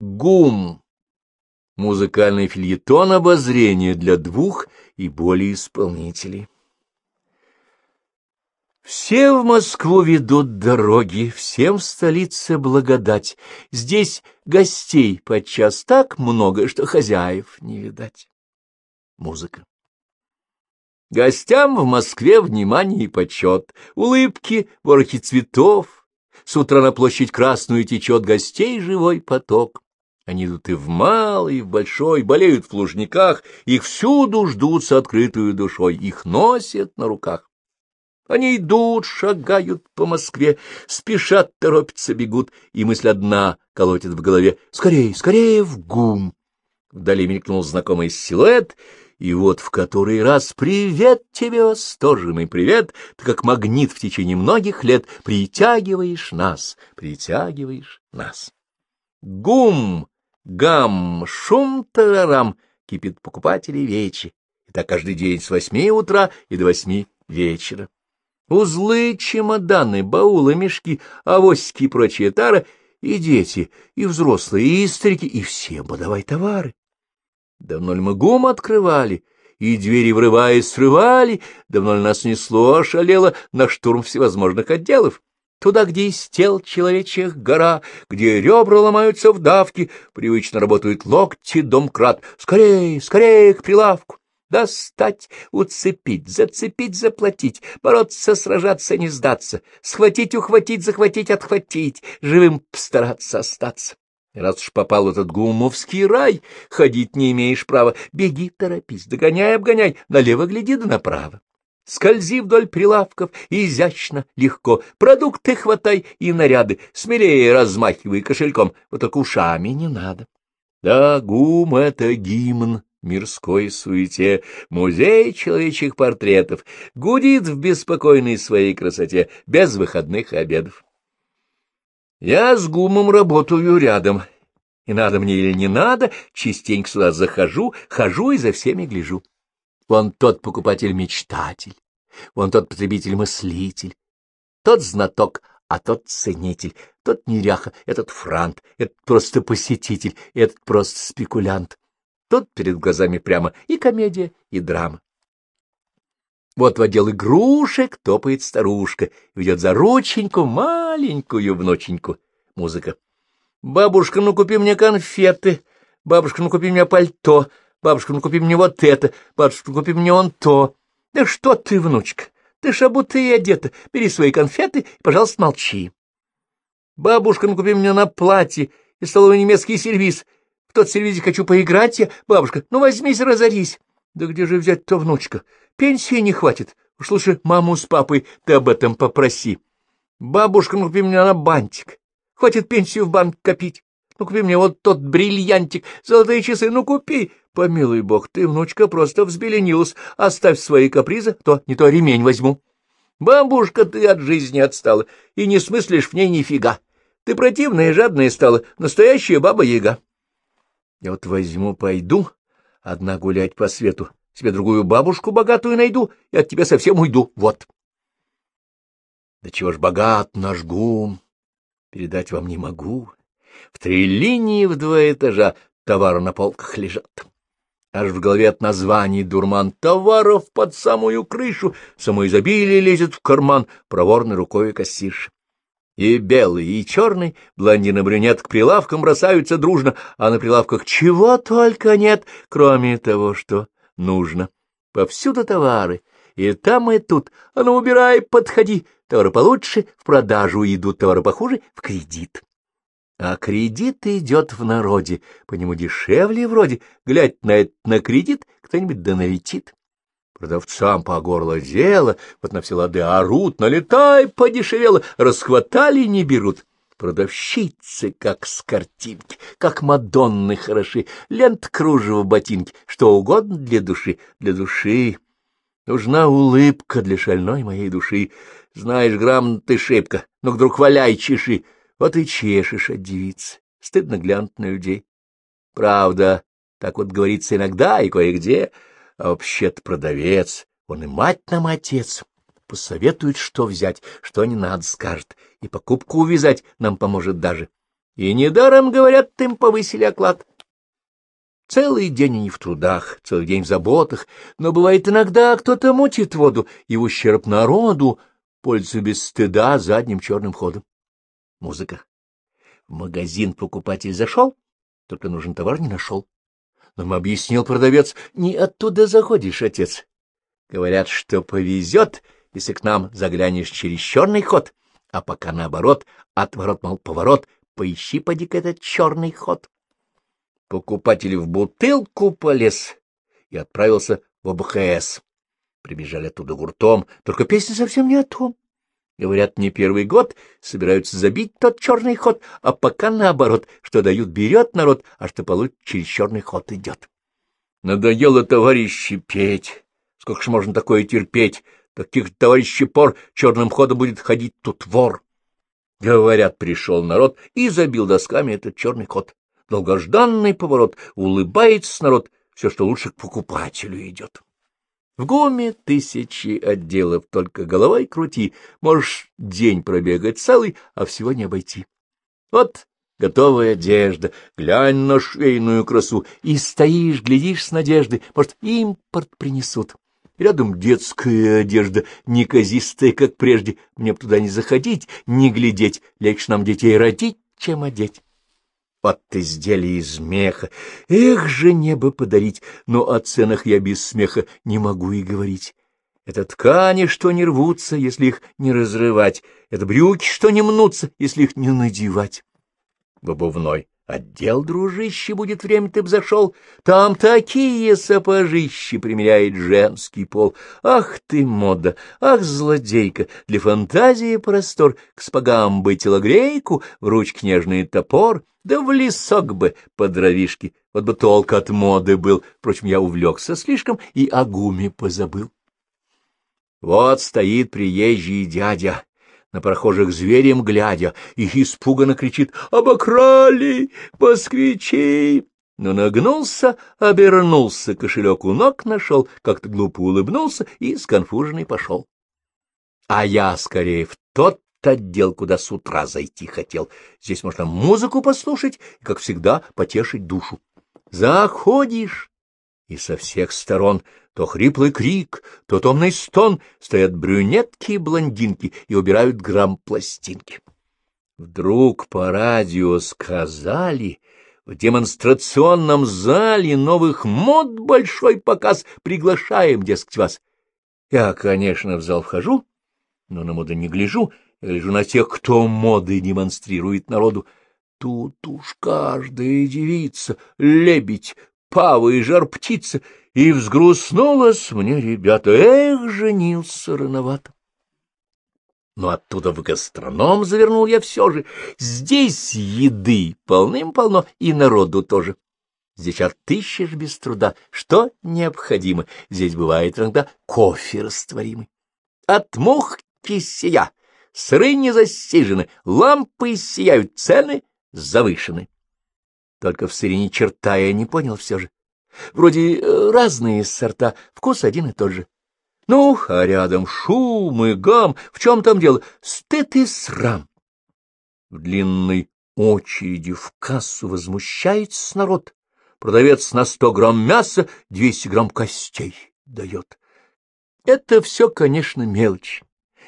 Гум. Музыкальный фильетон обозрения для двух и более исполнителей. Все в Москву ведут дороги, всем в столице благодать. Здесь гостей подчас так много, что хозяев не видать. Музыка. Гостям в Москве внимание и почет, улыбки, ворохи цветов. С утра на площадь Красную течет гостей живой поток. Они идут и в малый, и в большой, болеют в лужниках, их всюду ждут с открытую душой, их носят на руках. Они идут, шагают по Москве, спешат, торопятся, бегут, и мысль одна колотит в голове. Скорее, скорее в гум! Вдали мелькнул знакомый силуэт, и вот в который раз привет тебе, восторженный привет, ты как магнит в течение многих лет притягиваешь нас, притягиваешь нас. Гум, гам, шум, тарарам, кипит покупателей вечи. И так каждый день с восьми утра и до восьми вечера. Узлы, чемоданы, баулы, мешки, авосики и прочие тары, и дети, и взрослые, и старики, и все подавай товары. Давно ли мы гум открывали, и двери, врываясь, срывали, давно ли нас несло, ошалело на штурм всевозможных отделов? Туда, где из тел человечьих гора, где ребра ломаются в давке, привычно работают локти домкрат. Скорее, скорее к прилавку! Достать, уцепить, зацепить, заплатить, бороться, сражаться, не сдаться, схватить, ухватить, захватить, отхватить, живым постараться остаться. раз уж попал в этот гумовский рай, ходить не имеешь права, беги, торопись, догоняй, обгоняй, налево гляди да направо. Скользи вдоль прилавков, изящно, легко, продукты хватай и наряды, смелее размахивай кошельком, вот только ушами не надо. Да, гум — это гимн мирской суете, музей человечьих портретов, гудит в беспокойной своей красоте, без выходных и обедов. Я с гумом работаю рядом, и надо мне или не надо, частенько сюда захожу, хожу и за всеми гляжу. Вон тот покупатель-мечтатель, вон тот потребитель-мыслитель, тот знаток, а тот ценитель, тот неряха, этот франт, этот просто посетитель, этот просто спекулянт. Тут перед глазами прямо и комедия, и драма. Вот в отдел игрушек топает старушка, ведет за рученьку маленькую внученьку. Музыка. «Бабушка, ну купи мне конфеты! Бабушка, ну купи мне пальто! Бабушка, ну купи мне вот это! Бабушка, ну купи мне он то! Да что ты, внучка, ты ж и одета, бери свои конфеты и, пожалуйста, молчи! Бабушка, ну купи мне на платье и столовый немецкий сервиз, тот сервизик хочу поиграть я. Бабушка, ну возьмись, разорись. Да где же взять-то, внучка? Пенсии не хватит. Уж лучше маму с папой ты об этом попроси. Бабушка, ну купи мне на бантик. Хватит пенсию в банк копить. Ну купи мне вот тот бриллиантик, золотые часы, ну купи. Помилуй бог, ты, внучка, просто взбеленилась. Оставь свои капризы, то не то ремень возьму. Бабушка, ты от жизни отстала и не смыслишь в ней нифига. Ты противная и жадная стала, настоящая баба-яга. Я вот возьму, пойду, одна гулять по свету, себе другую бабушку богатую найду и от тебя совсем уйду, вот. Да чего ж богат наш гум, передать вам не могу. В три линии в два этажа товары на полках лежат. Аж в голове от названий дурман товаров под самую крышу, само изобилие лезет в карман проворной рукой кассирши. И белый, и черный, блондин и брюнет к прилавкам бросаются дружно, а на прилавках чего только нет, кроме того, что нужно. Повсюду товары, и там, и тут. А ну, убирай, подходи. Товары получше в продажу идут, товары похуже в кредит. А кредит идет в народе, по нему дешевле вроде. Глядь на это на кредит, кто-нибудь да налетит. Продавцам по горло дело, вот на все лады орут, налетай, подешевело, расхватали не берут. Продавщицы, как с картинки, как Мадонны хороши, лент кружево ботинки, что угодно для души, для души. Нужна улыбка для шальной моей души. Знаешь, грамм ты шибко, но вдруг валяй, чеши. Вот и чешешь от девицы. Стыдно глянуть на людей. Правда, так вот говорится иногда и кое-где — а вообще-то продавец, он и мать нам отец. Посоветует, что взять, что не надо, скажет, и покупку увязать нам поможет даже. И недаром, говорят, им повысили оклад. Целый день они в трудах, целый день в заботах, но бывает иногда кто-то мутит воду и в ущерб народу пользуется без стыда задним черным ходом. Музыка. В магазин покупатель зашел, только нужен товар не нашел. Но ему объяснил продавец, не оттуда заходишь, отец. Говорят, что повезет, если к нам заглянешь через черный ход, а пока наоборот, отворот, мол, поворот, поищи поди-ка этот черный ход. Покупатель в бутылку полез и отправился в ОБХС. Прибежали оттуда гуртом, только песня совсем не о том. Говорят, не первый год собираются забить тот черный ход, а пока наоборот, что дают берет народ, а что получит через черный ход идет. Надоело товарищи петь. Сколько ж можно такое терпеть? Таких товарищей пор черным ходом будет ходить тут вор. Говорят, пришел народ и забил досками этот черный ход. Долгожданный поворот, улыбается народ, все, что лучше к покупателю идет. В ГУМе тысячи отделов, только головой крути, можешь день пробегать целый, а всего не обойти. Вот готовая одежда, глянь на швейную красу, и стоишь, глядишь с надеждой, может, импорт принесут. Рядом детская одежда, неказистая, как прежде, мне б туда не заходить, не глядеть, легче нам детей родить, чем одеть от изделий из меха. Эх же, небо подарить, но о ценах я без смеха не могу и говорить. Это ткани, что не рвутся, если их не разрывать, это брюки, что не мнутся, если их не надевать. В обувной Отдел, дружище, будет время ты б зашел, там такие сапожищи примеряет женский пол. Ах ты, мода, ах, злодейка, для фантазии простор, к спагам бы телогрейку, в ручке нежный топор, да в лесок бы под дровишки, вот бы толк от моды был, впрочем, я увлекся слишком и о гуме позабыл. Вот стоит приезжий дядя, на прохожих зверем глядя, и испуганно кричит «Обокрали! Москвичи!» Но нагнулся, обернулся, кошелек у ног нашел, как-то глупо улыбнулся и сконфуженный пошел. А я скорее в тот отдел, куда с утра зайти хотел. Здесь можно музыку послушать и, как всегда, потешить душу. Заходишь, и со всех сторон то хриплый крик, то томный стон, стоят брюнетки и блондинки и убирают грамм пластинки. Вдруг по радио сказали, в демонстрационном зале новых мод большой показ, приглашаем, дескать, вас. Я, конечно, в зал вхожу, но на моды не гляжу, я гляжу на тех, кто моды демонстрирует народу. Тут уж каждая девица, лебедь, пава и жар-птица, и взгрустнулась мне, ребята, эх, женился рановато. Но оттуда в гастроном завернул я все же. Здесь еды полным-полно, и народу тоже. Здесь отыщешь без труда, что необходимо. Здесь бывает иногда кофе растворимый. От мух кисия, сыры не засижены, лампы сияют, цены завышены. Только в сыре ни черта я не понял все же. Вроде э, разные сорта, вкус один и тот же. Ну, а рядом шум и гам. В чем там дело? Стыд и срам. В длинной очереди в кассу возмущается народ. Продавец на сто грамм мяса двести грамм костей дает. Это все, конечно, мелочь.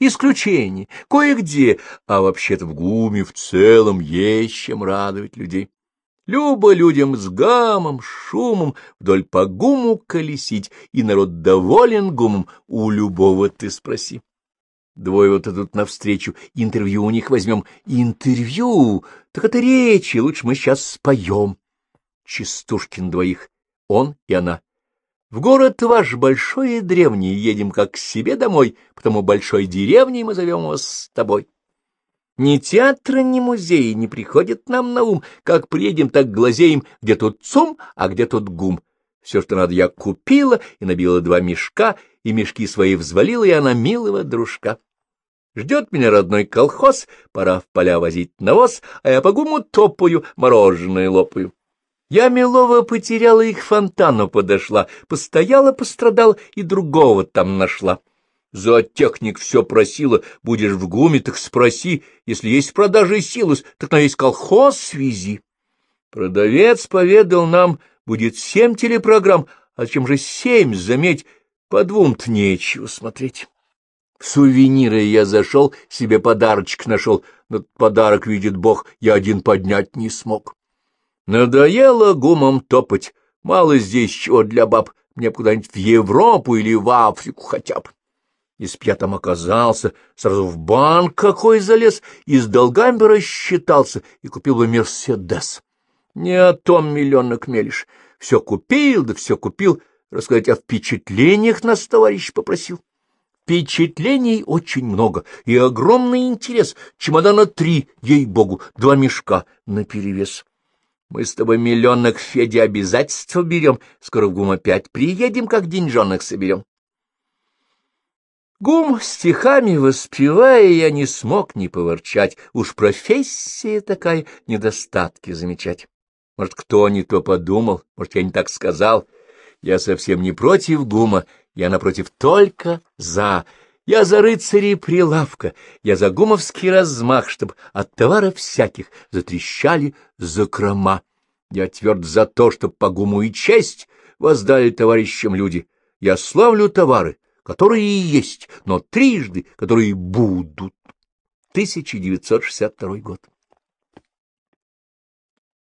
Исключение, кое-где, а вообще-то в ГУМе в целом есть чем радовать людей. Любо людям с гамом, шумом вдоль по гуму колесить, и народ доволен гумом, у любого ты спроси. Двое вот идут навстречу, интервью у них возьмем. Интервью? Так это речи, лучше мы сейчас споем. Чистушкин двоих, он и она. В город ваш большой и древний едем как к себе домой, потому большой деревней мы зовем вас с тобой. Ни театра, ни музеи не приходят нам на ум. Как приедем, так глазеем, где тут цум, а где тут гум. Все, что надо, я купила и набила два мешка, и мешки свои взвалила, и она милого дружка. Ждет меня родной колхоз, пора в поля возить навоз, а я по гуму топаю, мороженое лопаю. Я милого потеряла, их фонтану подошла, постояла, пострадала и другого там нашла. Зоотехник все просила, будешь в гуме, так спроси, если есть в продаже силус, так на есть колхоз связи. Продавец поведал нам, будет семь телепрограмм, а чем же семь, заметь, по двум-то нечего смотреть. В сувениры я зашел, себе подарочек нашел, но подарок, видит Бог, я один поднять не смог. Надоело гумом топать, мало здесь чего для баб, мне куда-нибудь в Европу или в Африку хотя бы. Если б я там оказался, сразу в банк какой залез, и с долгами рассчитался, и купил бы Мерседес. Не о том миллионок мелешь. Все купил, да все купил. Рассказать о впечатлениях нас товарищ попросил. Впечатлений очень много и огромный интерес. Чемодана три, ей-богу, два мешка наперевес. Мы с тобой миллионок Феде обязательства берем. Скоро в ГУМ опять приедем, как деньжонок соберем. Гум стихами воспевая, я не смог не поворчать. Уж профессия такая, недостатки замечать. Может, кто не то подумал, может, я не так сказал. Я совсем не против гума, я, напротив, только за. Я за рыцарей прилавка, я за гумовский размах, чтобы от товаров всяких затрещали закрома. Я тверд за то, чтобы по гуму и честь воздали товарищам люди. Я славлю товары, которые и есть, но трижды, которые будут. 1962 год.